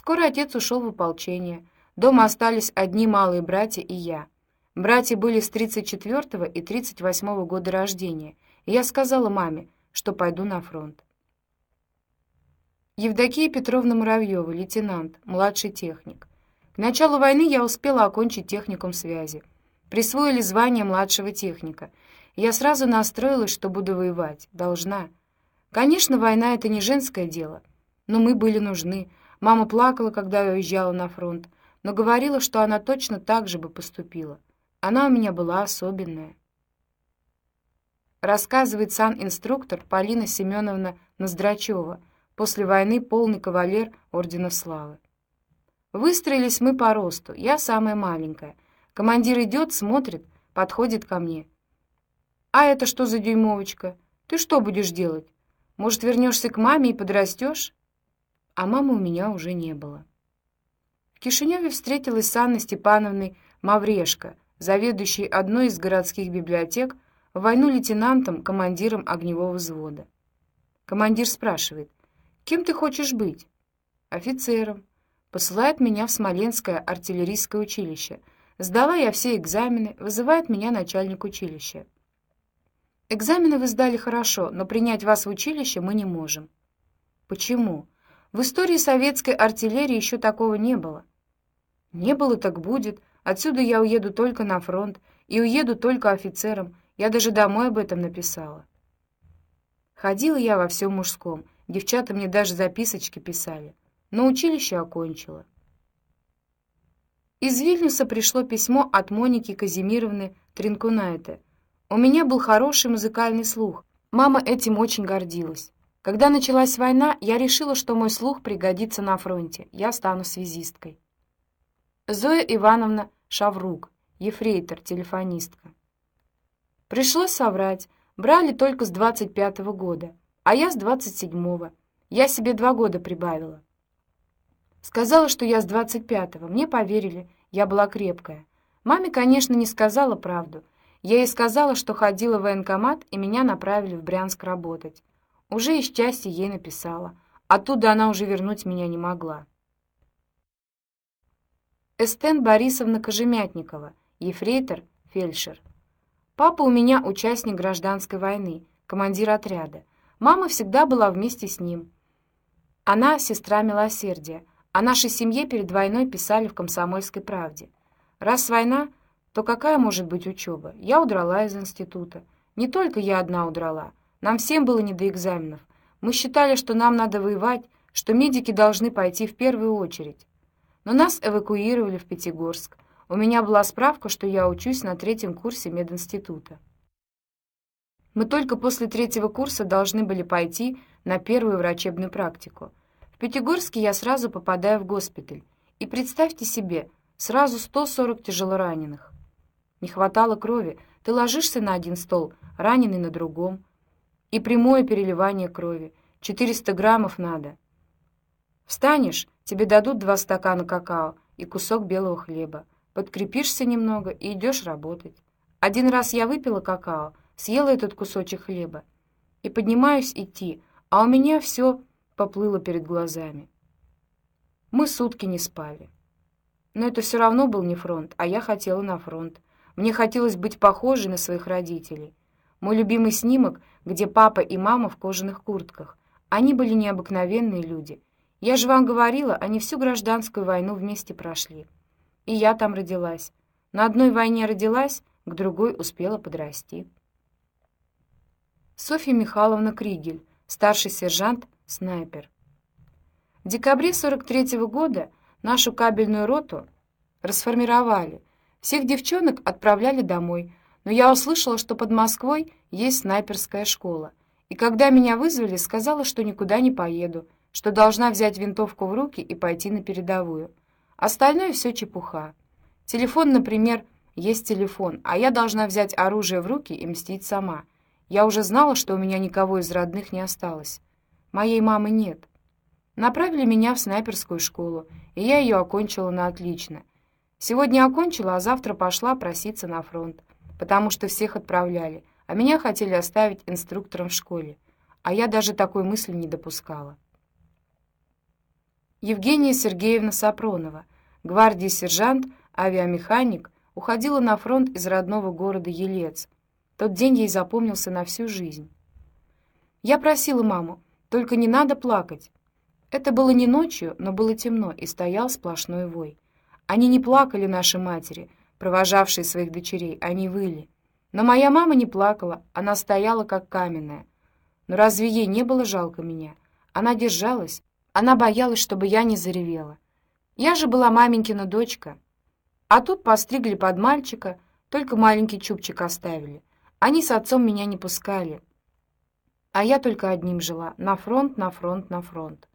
Скоро отец ушел в ополчение. Дома остались одни малые братья и я. Братья были с 34 и 38 года рождения, и я сказала маме, что пойду на фронт. Евдокия Петровна Муравьева, лейтенант, младший техник. К началу войны я успела окончить техникум связи. Присвоили звание младшего техника. Я сразу настроилась, что буду воевать. Должна. Конечно, война — это не женское дело. Но мы были нужны. Мама плакала, когда я уезжала на фронт, но говорила, что она точно так же бы поступила. Она у меня была особенная. Рассказывает сан-инструктор Полина Семеновна Ноздрачева, после войны полный кавалер Ордена Славы. Выстроились мы по росту, я самая маленькая — Командир идет, смотрит, подходит ко мне. «А это что за дюймовочка? Ты что будешь делать? Может, вернешься к маме и подрастешь?» А мамы у меня уже не было. В Кишиневе встретилась с Анной Степановной Маврешко, заведующей одной из городских библиотек, в войну лейтенантом, командиром огневого взвода. Командир спрашивает, «Кем ты хочешь быть?» «Офицером». Посылает меня в Смоленское артиллерийское училище — Сдала я все экзамены, вызывает меня начальник училища. Экзамены вы сдали хорошо, но принять вас в училище мы не можем. Почему? В истории советской артиллерии еще такого не было. Не было, так будет. Отсюда я уеду только на фронт, и уеду только офицером. Я даже домой об этом написала. Ходила я во всем мужском. Девчата мне даже записочки писали. Но училище окончила. Из Вильнюса пришло письмо от Моники Казимировны Тринкунайте. У меня был хороший музыкальный слух. Мама этим очень гордилась. Когда началась война, я решила, что мой слух пригодится на фронте. Я стану связисткой. Зоя Ивановна Шаврук, ефрейтор, телефонистка. Пришлось соврать. Брали только с 25-го года, а я с 27-го. Я себе два года прибавила. Сказала, что я с 25-го. Мне поверили. Я была крепкая. Маме, конечно, не сказала правду. Я ей сказала, что ходила в военкомат, и меня направили в Брянск работать. Уже из части ей написала. Оттуда она уже вернуть меня не могла. Эстен Борисовна Кожемятникова, ефрейтор, фельдшер. Папа у меня участник гражданской войны, командир отряда. Мама всегда была вместе с ним. Она сестра милосердия, о нашей семье перед войной писали в «Комсомольской правде». Раз война, то какая может быть учеба? Я удрала из института. Не только я одна удрала. Нам всем было не до экзаменов. Мы считали, что нам надо воевать, что медики должны пойти в первую очередь. Но нас эвакуировали в Пятигорск. У меня была справка, что я учусь на третьем курсе мединститута. Мы только после третьего курса должны были пойти на первую врачебную практику. Пятигорске я сразу попадаю в госпиталь. И представьте себе, сразу 140 тяжелораненых. Не хватало крови. Ты ложишься на один стол, раненый на другом. И прямое переливание крови. 400 граммов надо. Встанешь, тебе дадут два стакана какао и кусок белого хлеба. Подкрепишься немного и идешь работать. Один раз я выпила какао, съела этот кусочек хлеба и поднимаюсь идти, а у меня все поплыло перед глазами. Мы сутки не спали. Но это все равно был не фронт, а я хотела на фронт. Мне хотелось быть похожей на своих родителей. Мой любимый снимок, где папа и мама в кожаных куртках. Они были необыкновенные люди. Я же вам говорила, они всю гражданскую войну вместе прошли. И я там родилась. На одной войне родилась, к другой успела подрасти. Софья Михайловна Кригель, старший сержант снайпер. В декабре 43 -го года нашу кабельную роту расформировали. Всех девчонок отправляли домой, но я услышала, что под Москвой есть снайперская школа. И когда меня вызвали, сказала, что никуда не поеду, что должна взять винтовку в руки и пойти на передовую. Остальное все чепуха. Телефон, например, есть телефон, а я должна взять оружие в руки и мстить сама. Я уже знала, что у меня никого из родных не осталось. Моей мамы нет. Направили меня в снайперскую школу, и я ее окончила на отлично. Сегодня окончила, а завтра пошла проситься на фронт, потому что всех отправляли, а меня хотели оставить инструктором в школе, а я даже такой мысли не допускала. Евгения Сергеевна Сапронова, гвардии сержант, авиамеханик, уходила на фронт из родного города Елец. Тот день ей запомнился на всю жизнь. Я просила маму, только не надо плакать. Это было не ночью, но было темно, и стоял сплошной вой. Они не плакали, наши матери, провожавшие своих дочерей, они выли. Но моя мама не плакала, она стояла как каменная. Но разве ей не было жалко меня? Она держалась, она боялась, чтобы я не заревела. Я же была маменькина дочка. А тут постригли под мальчика, только маленький чубчик оставили. Они с отцом меня не пускали. А я только одним жила — на фронт, на фронт, на фронт.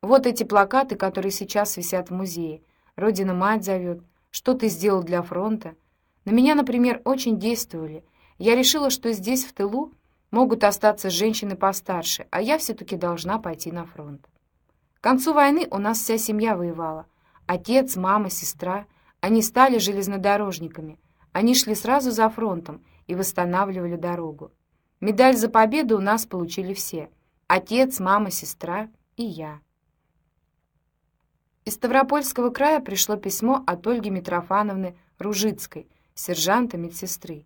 Вот эти плакаты, которые сейчас висят в музее. «Родина-мать зовет», «Что ты сделал для фронта?» На меня, например, очень действовали. Я решила, что здесь, в тылу, могут остаться женщины постарше, а я все-таки должна пойти на фронт. К концу войны у нас вся семья воевала. Отец, мама, сестра. Они стали железнодорожниками. Они шли сразу за фронтом и восстанавливали дорогу. Медаль за победу у нас получили все. Отец, мама, сестра и я. Из Ставропольского края пришло письмо от Ольги Митрофановны Ружицкой, сержанта медсестры.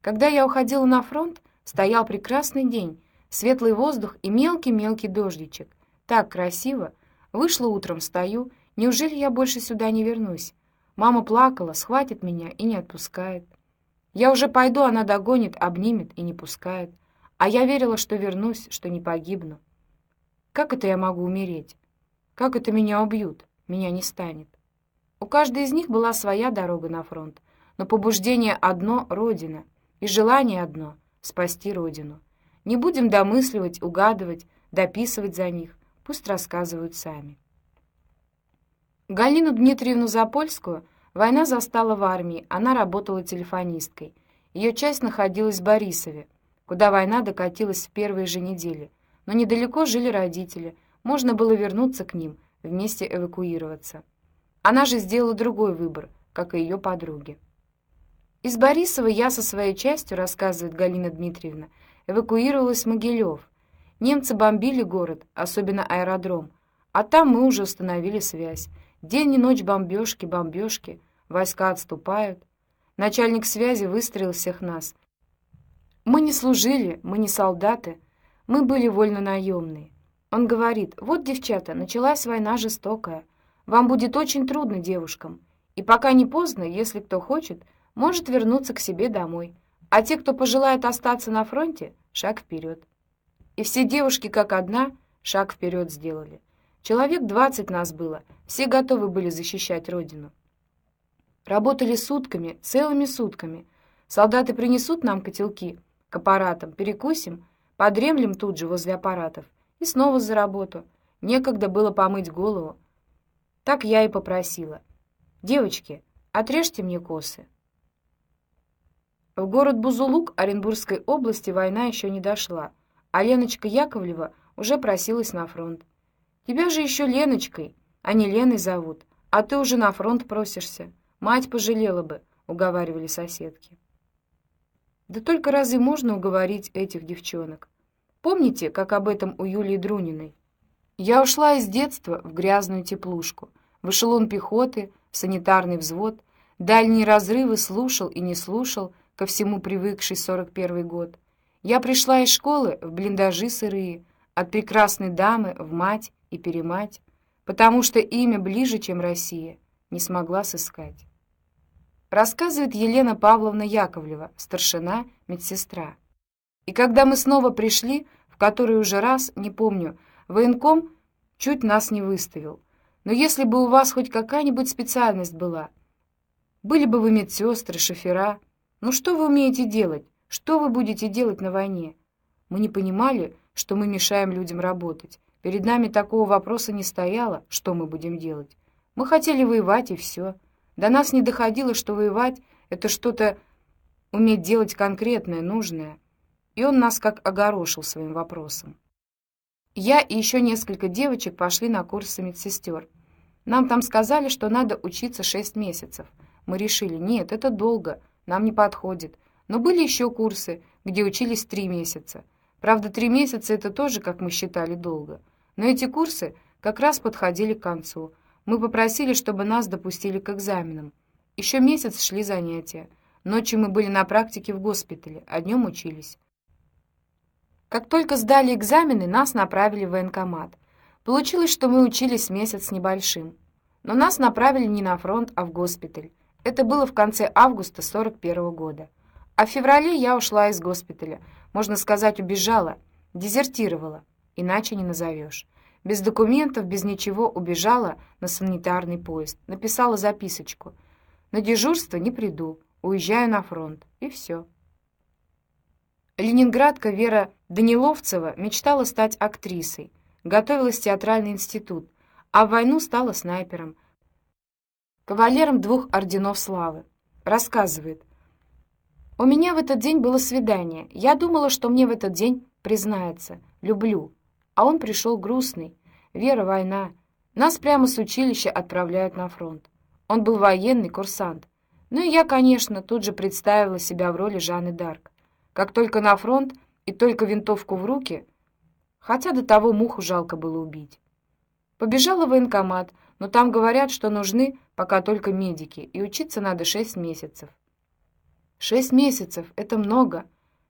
Когда я уходила на фронт, стоял прекрасный день, светлый воздух и мелкий-мелкий дождичек. Так красиво, Вышла утром, стою. Неужели я больше сюда не вернусь? Мама плакала, схватит меня и не отпускает. Я уже пойду, она догонит, обнимет и не пускает. А я верила, что вернусь, что не погибну. Как это я могу умереть? Как это меня убьют? Меня не станет. У каждой из них была своя дорога на фронт, но побуждение одно — Родина, и желание одно — спасти Родину. Не будем домысливать, угадывать, дописывать за них. Пусть рассказывают сами. Галину Дмитриевну Запольскую война застала в армии, она работала телефонисткой. Ее часть находилась в Борисове, куда война докатилась в первые же недели. Но недалеко жили родители, можно было вернуться к ним, вместе эвакуироваться. Она же сделала другой выбор, как и ее подруги. Из Борисова я со своей частью, рассказывает Галина Дмитриевна, эвакуировалась в Могилев, Немцы бомбили город, особенно аэродром, а там мы уже установили связь. День и ночь бомбежки, бомбежки, войска отступают. Начальник связи выстроил всех нас. Мы не служили, мы не солдаты, мы были вольно наемные. Он говорит, вот, девчата, началась война жестокая. Вам будет очень трудно, девушкам. И пока не поздно, если кто хочет, может вернуться к себе домой. А те, кто пожелает остаться на фронте, шаг вперед. И все девушки, как одна, шаг вперед сделали. Человек двадцать нас было, все готовы были защищать родину. Работали сутками, целыми сутками. Солдаты принесут нам котелки к аппаратам, перекусим, подремлем тут же возле аппаратов и снова за работу. Некогда было помыть голову. Так я и попросила. «Девочки, отрежьте мне косы». В город Бузулук Оренбургской области война еще не дошла, а Леночка Яковлева уже просилась на фронт. Тебя же еще Леночкой, а не Леной зовут, а ты уже на фронт просишься. Мать пожалела бы, уговаривали соседки. Да только разве можно уговорить этих девчонок? Помните, как об этом у Юлии Друниной? Я ушла из детства в грязную теплушку, в эшелон пехоты, в санитарный взвод, дальние разрывы слушал и не слушал, ко всему привыкший 41 год. Я пришла из школы в блиндажи сырые, от прекрасной дамы в мать и перемать, потому что имя ближе, чем Россия, не смогла сыскать. Рассказывает Елена Павловна Яковлева, старшина, медсестра. И когда мы снова пришли, который уже раз, не помню, военком чуть нас не выставил. Но если бы у вас хоть какая-нибудь специальность была, были бы вы медсестры, шофера, ну что вы умеете делать? Что вы будете делать на войне? Мы не понимали, что мы мешаем людям работать. Перед нами такого вопроса не стояло, что мы будем делать. Мы хотели воевать, и все. До нас не доходило, что воевать — это что-то уметь делать конкретное, нужное. И он нас как огорошил своим вопросом. Я и еще несколько девочек пошли на курсы медсестер. Нам там сказали, что надо учиться шесть месяцев. Мы решили, нет, это долго, нам не подходит. Но были еще курсы, где учились три месяца. Правда, три месяца — это тоже, как мы считали, долго. Но эти курсы как раз подходили к концу. Мы попросили, чтобы нас допустили к экзаменам. Еще месяц шли занятия. Ночью мы были на практике в госпитале, а днем учились. Как только сдали экзамены, нас направили в военкомат. Получилось, что мы учились месяц с небольшим. Но нас направили не на фронт, а в госпиталь. Это было в конце августа 41 года. А в феврале я ушла из госпиталя. Можно сказать, убежала, дезертировала. Иначе не назовешь. Без документов, без ничего убежала на санитарный поезд. Написала записочку. На дежурство не приду, уезжаю на фронт. И все. Ленинградка Вера Даниловцева мечтала стать актрисой. Готовилась в театральный институт, а в войну стала снайпером. Кавалером двух орденов славы. Рассказывает. У меня в этот день было свидание. Я думала, что мне в этот день признается. Люблю. А он пришел грустный. Вера, война. Нас прямо с училища отправляют на фронт. Он был военный курсант. Ну и я, конечно, тут же представила себя в роли Жанны Дарк. Как только на фронт и только винтовку в руки, хотя до того муху жалко было убить. Побежала в военкомат, но там говорят, что нужны пока только медики, и учиться надо шесть месяцев. Шесть месяцев — это много.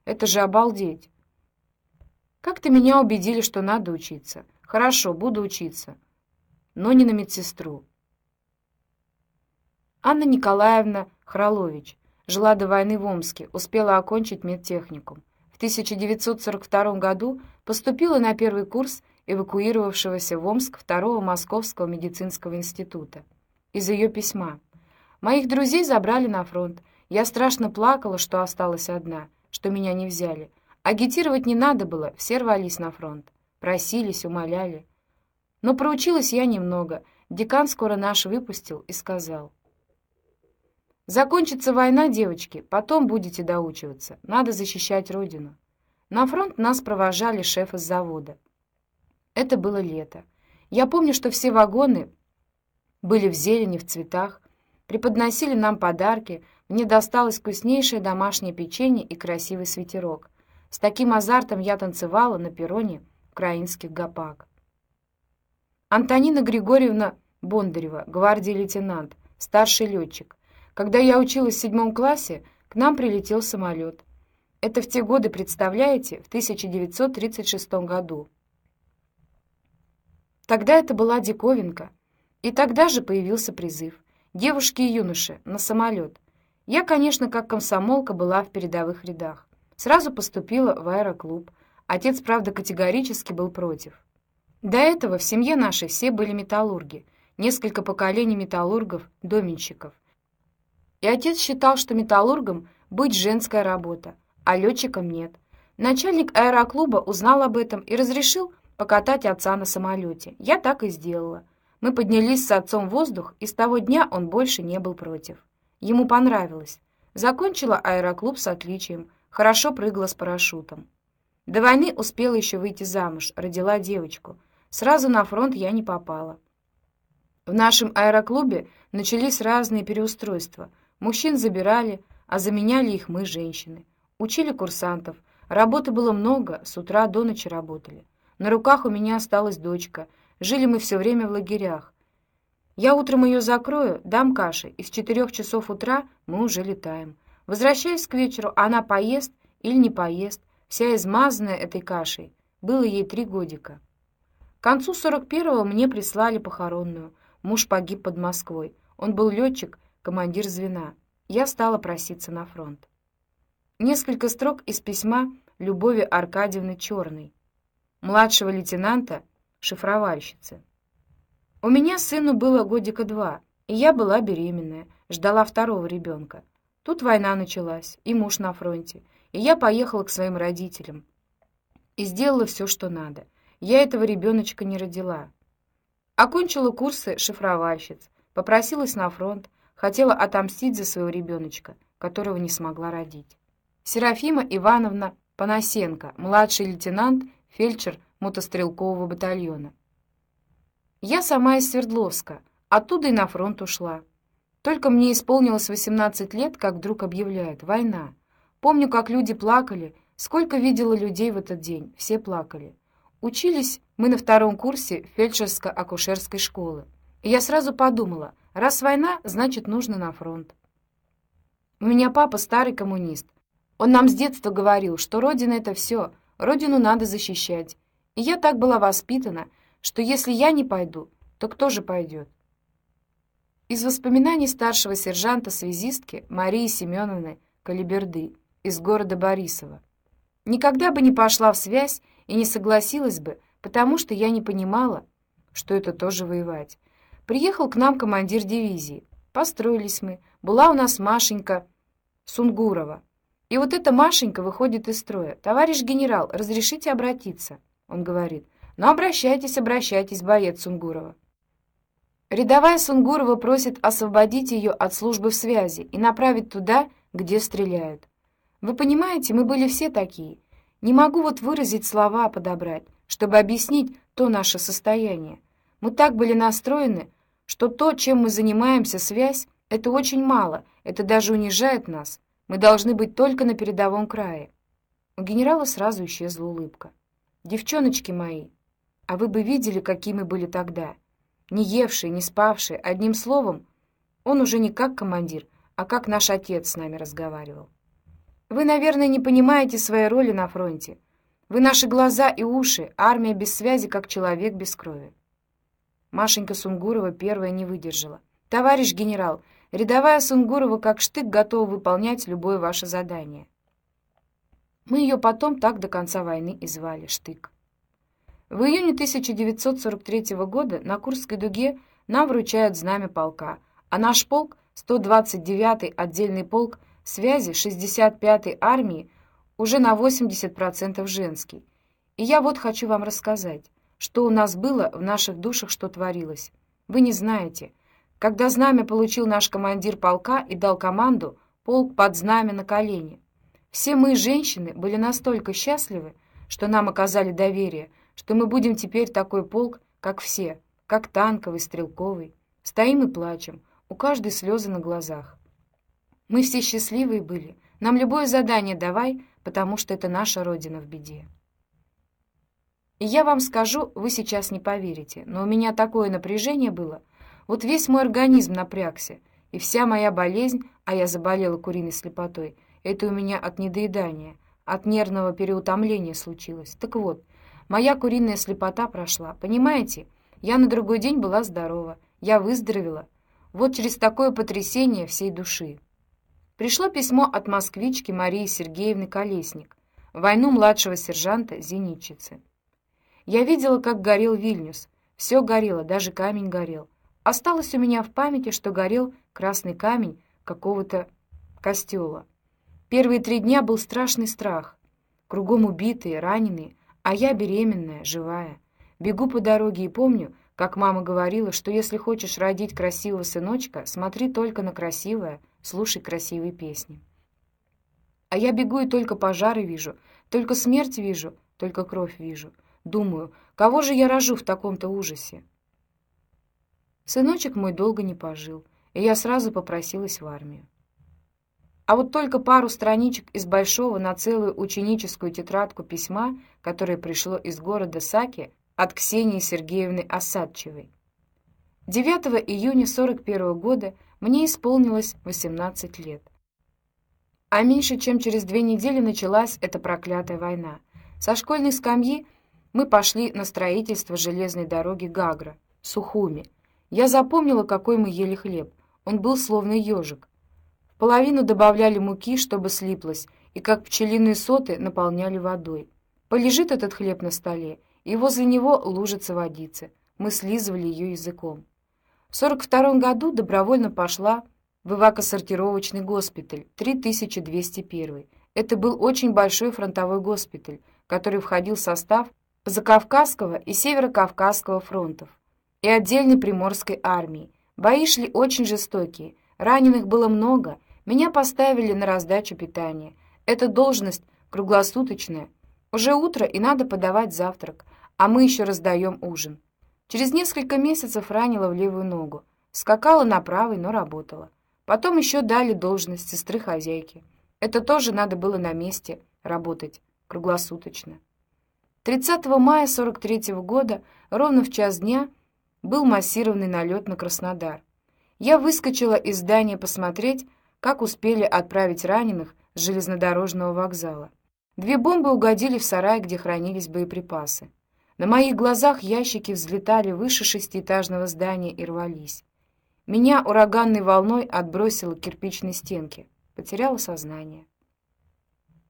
Это же обалдеть. Как-то меня убедили, что надо учиться. Хорошо, буду учиться. Но не на медсестру. Анна Николаевна Хролович жила до войны в Омске, успела окончить медтехникум. В 1942 году поступила на первый курс эвакуировавшегося в Омск второго Московского медицинского института. Из ее письма. «Моих друзей забрали на фронт. Я страшно плакала, что осталась одна, что меня не взяли. Агитировать не надо было, все рвались на фронт. Просились, умоляли. Но проучилась я немного. Декан скоро наш выпустил и сказал. «Закончится война, девочки, потом будете доучиваться. Надо защищать Родину». На фронт нас провожали шеф из завода. Это было лето. Я помню, что все вагоны были в зелени, в цветах, преподносили нам подарки, мне досталось вкуснейшее домашнее печенье и красивый свитерок. С таким азартом я танцевала на перроне украинских гопак. Антонина Григорьевна Бондарева, гвардии лейтенант, старший летчик. Когда я училась в седьмом классе, к нам прилетел самолет. Это в те годы, представляете, в 1936 году. Тогда это была диковинка. И тогда же появился призыв. Девушки и юноши, на самолет. Я, конечно, как комсомолка была в передовых рядах. Сразу поступила в аэроклуб. Отец, правда, категорически был против. До этого в семье нашей все были металлурги. Несколько поколений металлургов, доменщиков. И отец считал, что металлургом быть женская работа, а летчиком нет. Начальник аэроклуба узнал об этом и разрешил покатать отца на самолете. Я так и сделала. Мы поднялись с отцом в воздух, и с того дня он больше не был против. Ему понравилось. Закончила аэроклуб с отличием, Хорошо прыгала с парашютом. До войны успела еще выйти замуж, родила девочку. Сразу на фронт я не попала. В нашем аэроклубе начались разные переустройства. Мужчин забирали, а заменяли их мы, женщины. Учили курсантов. Работы было много, с утра до ночи работали. На руках у меня осталась дочка. Жили мы все время в лагерях. Я утром ее закрою, дам каши, и с четырех часов утра мы уже летаем. Возвращаясь к вечеру, она поест или не поест, вся измазанная этой кашей. Было ей три годика. К концу сорок первого мне прислали похоронную. Муж погиб под Москвой. Он был летчик, командир звена. Я стала проситься на фронт. Несколько строк из письма Любови Аркадьевны Черной, младшего лейтенанта, шифровальщицы. У меня сыну было годика два, и я была беременная, ждала второго ребенка. Тут война началась, и муж на фронте, и я поехала к своим родителям. И сделала все, что надо. Я этого ребеночка не родила. Окончила курсы шифровальщиц, попросилась на фронт, хотела отомстить за своего ребеночка, которого не смогла родить. Серафима Ивановна Панасенко, младший лейтенант, фельдшер мотострелкового батальона. Я сама из Свердловска, оттуда и на фронт ушла. Только мне исполнилось 18 лет, как вдруг объявляют «война». Помню, как люди плакали, сколько видела людей в этот день, все плакали. Учились мы на втором курсе фельдшерско-акушерской школы. И я сразу подумала, раз война, значит, нужно на фронт. У меня папа старый коммунист. Он нам с детства говорил, что Родина — это все, Родину надо защищать. И я так была воспитана, что если я не пойду, то кто же пойдет? Из воспоминаний старшего сержанта-связистки Марии Семеновны Калиберды из города Борисова. Никогда бы не пошла в связь и не согласилась бы, потому что я не понимала, что это тоже воевать. Приехал к нам командир дивизии. Построились мы. Была у нас Машенька Сунгурова. И вот эта Машенька выходит из строя. «Товарищ генерал, разрешите обратиться?» Он говорит. «Ну, обращайтесь, обращайтесь, боец Сунгурова». Рядовая Сунгурова просит освободить ее от службы в связи и направить туда, где стреляют. Вы понимаете, мы были все такие. Не могу вот выразить слова подобрать, чтобы объяснить то наше состояние. Мы так были настроены, что то, чем мы занимаемся, связь, это очень мало, это даже унижает нас. Мы должны быть только на передовом крае. У генерала сразу исчезла улыбка. Девчоночки мои, а вы бы видели, какие мы были тогда. Не евшие, не спавшие, одним словом, он уже не как командир, а как наш отец с нами разговаривал. Вы, наверное, не понимаете своей роли на фронте. Вы наши глаза и уши, армия без связи, как человек без крови. Машенька Сунгурова первая не выдержала. «Товарищ генерал, рядовая Сунгурова как штык готова выполнять любое ваше задание». Мы ее потом так до конца войны и звали «Штык». В июне 1943 года на Курской дуге нам вручают знамя полка, а наш полк, 129-й отдельный полк связи 65-й армии, уже на 80% женский. И я вот хочу вам рассказать что у нас было, в наших душах что творилось. Вы не знаете. Когда знамя получил наш командир полка и дал команду, полк под знамя на колени. Все мы, женщины, были настолько счастливы, что нам оказали доверие, что мы будем теперь такой полк, как все, как танковый, стрелковый. Стоим и плачем, у каждой слезы на глазах. Мы все счастливые были. Нам любое задание давай, потому что это наша Родина в беде. И я вам скажу, вы сейчас не поверите, но у меня такое напряжение было. Вот весь мой организм напрягся, и вся моя болезнь, а я заболела куриной слепотой, это у меня от недоедания, от нервного переутомления случилось. Так вот, моя куриная слепота прошла, понимаете? Я на другой день была здорова, я выздоровела. Вот через такое потрясение всей души. Пришло письмо от москвички Марии Сергеевны Колесник, войну младшего сержанта зенитчицы. Я видела, как горел Вильнюс. Все горело, даже камень горел. Осталось у меня в памяти, что горел красный камень какого-то костела. Первые три дня был страшный страх. Кругом убитые, раненые, а я беременная, живая. Бегу по дороге и помню, как мама говорила, что если хочешь родить красивого сыночка, смотри только на красивое, слушай красивые песни. А я бегу и только пожары вижу, только смерть вижу, только кровь вижу — Думаю, кого же я рожу в таком-то ужасе? Сыночек мой долго не пожил, и я сразу попросилась в армию. А вот только пару страничек из большого на целую ученическую тетрадку письма, которое пришло из города Саки от Ксении Сергеевны Осадчевой. 9 июня 41 года мне исполнилось 18 лет. А меньше чем через две недели началась эта проклятая война. Со школьной скамьи мы пошли на строительство железной дороги Гагра, Сухуми. Я запомнила, какой мы ели хлеб. Он был словно ежик. В половину добавляли муки, чтобы слиплось, и как пчелиные соты наполняли водой. Полежит этот хлеб на столе, и возле него лужица водицы. Мы слизывали ее языком. В 42 году добровольно пошла в эвакосортировочный госпиталь 3201. Это был очень большой фронтовой госпиталь, который входил в состав Закавказского и Северокавказского фронтов и отдельной Приморской армии. Бои шли очень жестокие, раненых было много, меня поставили на раздачу питания. Эта должность круглосуточная. Уже утро и надо подавать завтрак, а мы еще раздаем ужин. Через несколько месяцев ранила в левую ногу. Скакала на правой, но работала. Потом еще дали должность сестры-хозяйки. Это тоже надо было на месте работать круглосуточно. 30 мая 43 -го года, ровно в час дня, был массированный налет на Краснодар. Я выскочила из здания посмотреть, как успели отправить раненых с железнодорожного вокзала. Две бомбы угодили в сарай, где хранились боеприпасы. На моих глазах ящики взлетали выше шестиэтажного здания и рвались. Меня ураганной волной отбросило к кирпичной стенке. Потеряла сознание.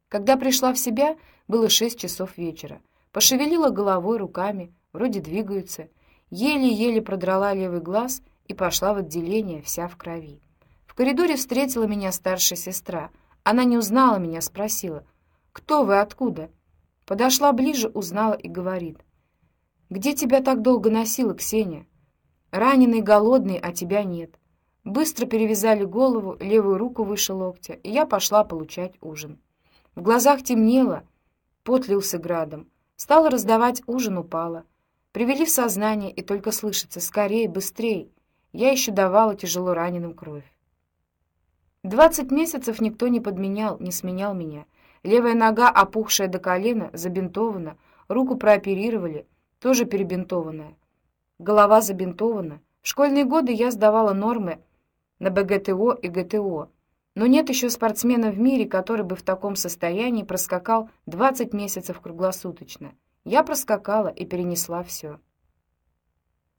Когда пришла в себя, было шесть часов вечера. Пошевелила головой, руками, вроде двигаются. Еле-еле продрала левый глаз и пошла в отделение, вся в крови. В коридоре встретила меня старшая сестра. Она не узнала меня, спросила, «Кто вы, откуда?» Подошла ближе, узнала и говорит, «Где тебя так долго носила, Ксения? Раненый, голодный, а тебя нет». Быстро перевязали голову, левую руку выше локтя, и я пошла получать ужин. В глазах темнело, пот лился градом. Стала раздавать ужин, упала. Привели в сознание, и только слышится «скорее, быстрей!» Я еще давала тяжело раненым кровь. Двадцать месяцев никто не подменял, не сменял меня. Левая нога, опухшая до колена, забинтована, руку прооперировали, тоже перебинтованная. Голова забинтована. В школьные годы я сдавала нормы на БГТО и ГТО, но нет еще спортсмена в мире, который бы в таком состоянии проскакал 20 месяцев круглосуточно. Я проскакала и перенесла все.